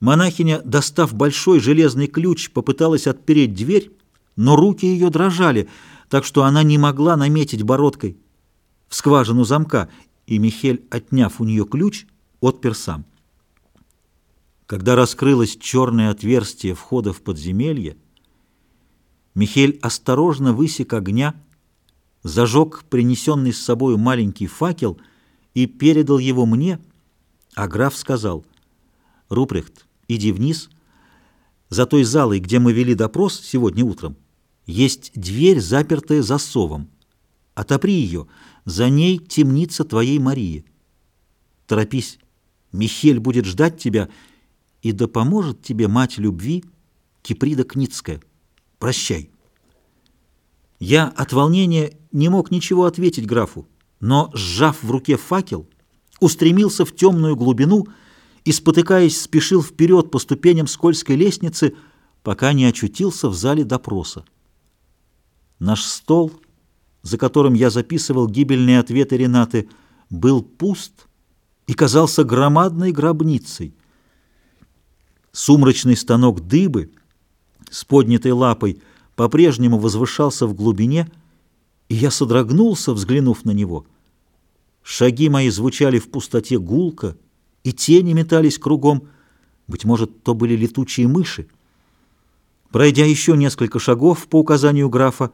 Монахиня, достав большой железный ключ, попыталась отпереть дверь, но руки ее дрожали, так что она не могла наметить бородкой в скважину замка, и Михель, отняв у нее ключ, отпер сам. Когда раскрылось черное отверстие входа в подземелье, Михель осторожно высек огня, зажег принесенный с собой маленький факел и передал его мне, а граф сказал, «Рупрехт, иди вниз. За той залой, где мы вели допрос сегодня утром, есть дверь, запертая засовом. Отопри ее, за ней темница твоей Марии. Торопись, Михель будет ждать тебя, и да поможет тебе мать любви Киприда Кницкая. Прощай. Я от волнения не мог ничего ответить графу, но, сжав в руке факел, устремился в темную глубину и, спотыкаясь, спешил вперед по ступеням скользкой лестницы, пока не очутился в зале допроса. Наш стол, за которым я записывал гибельные ответы Ренаты, был пуст и казался громадной гробницей. Сумрачный станок дыбы с поднятой лапой по-прежнему возвышался в глубине, и я содрогнулся, взглянув на него. Шаги мои звучали в пустоте гулко, и тени метались кругом. Быть может, то были летучие мыши. Пройдя еще несколько шагов по указанию графа,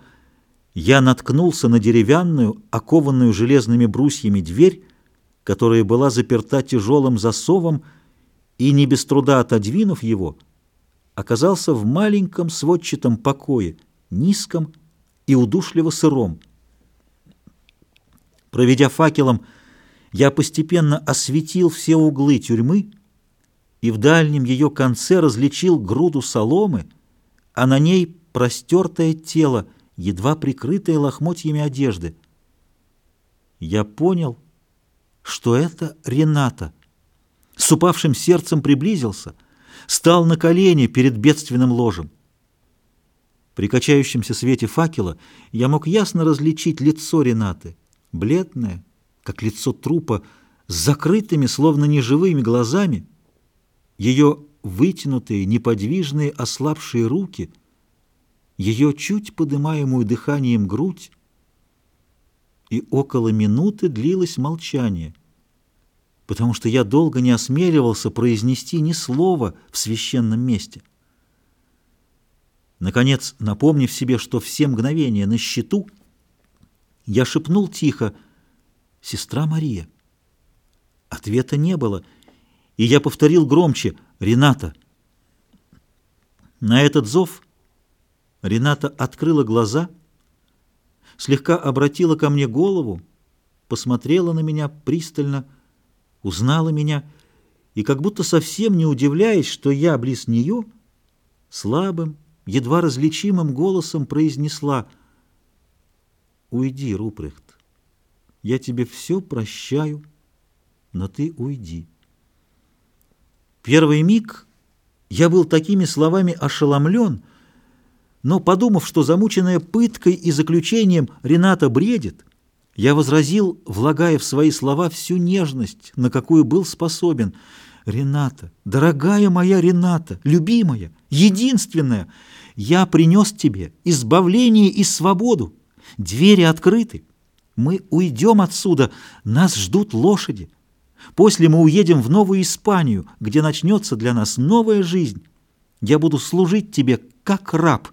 я наткнулся на деревянную, окованную железными брусьями дверь, которая была заперта тяжелым засовом, и, не без труда отодвинув его, оказался в маленьком сводчатом покое, низком и удушливо сыром. Проведя факелом, я постепенно осветил все углы тюрьмы и в дальнем ее конце различил груду соломы, а на ней простертое тело, едва прикрытое лохмотьями одежды. Я понял, что это Рената. С упавшим сердцем приблизился, стал на колени перед бедственным ложем. При качающемся свете факела я мог ясно различить лицо Ренаты, бледное, как лицо трупа, с закрытыми, словно неживыми глазами, ее вытянутые, неподвижные, ослабшие руки, ее чуть подымаемую дыханием грудь, и около минуты длилось молчание, потому что я долго не осмеливался произнести ни слова в священном месте. Наконец, напомнив себе, что все мгновения на счету, я шепнул тихо — «Сестра Мария». Ответа не было, и я повторил громче «Рената». На этот зов Рената открыла глаза, слегка обратила ко мне голову, посмотрела на меня пристально, узнала меня и, как будто совсем не удивляясь, что я близ нее, слабым, едва различимым голосом произнесла «Уйди, Рупрехт, я тебе все прощаю, но ты уйди. Первый миг я был такими словами ошеломлен, но, подумав, что замученная пыткой и заключением Рената бредит, я возразил, влагая в свои слова всю нежность, на какую был способен. «Рената, дорогая моя Рената, любимая, единственная, я принес тебе избавление и свободу. Двери открыты, мы уйдем отсюда, нас ждут лошади. После мы уедем в Новую Испанию, где начнется для нас новая жизнь. Я буду служить тебе как раб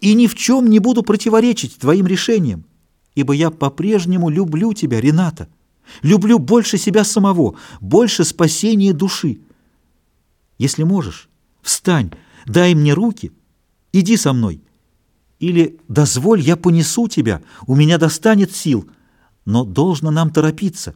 и ни в чем не буду противоречить твоим решениям, ибо я по-прежнему люблю тебя, Рената. Люблю больше себя самого, больше спасения души. Если можешь, встань, дай мне руки, иди со мной. Или дозволь, я понесу тебя, у меня достанет сил» но должно нам торопиться.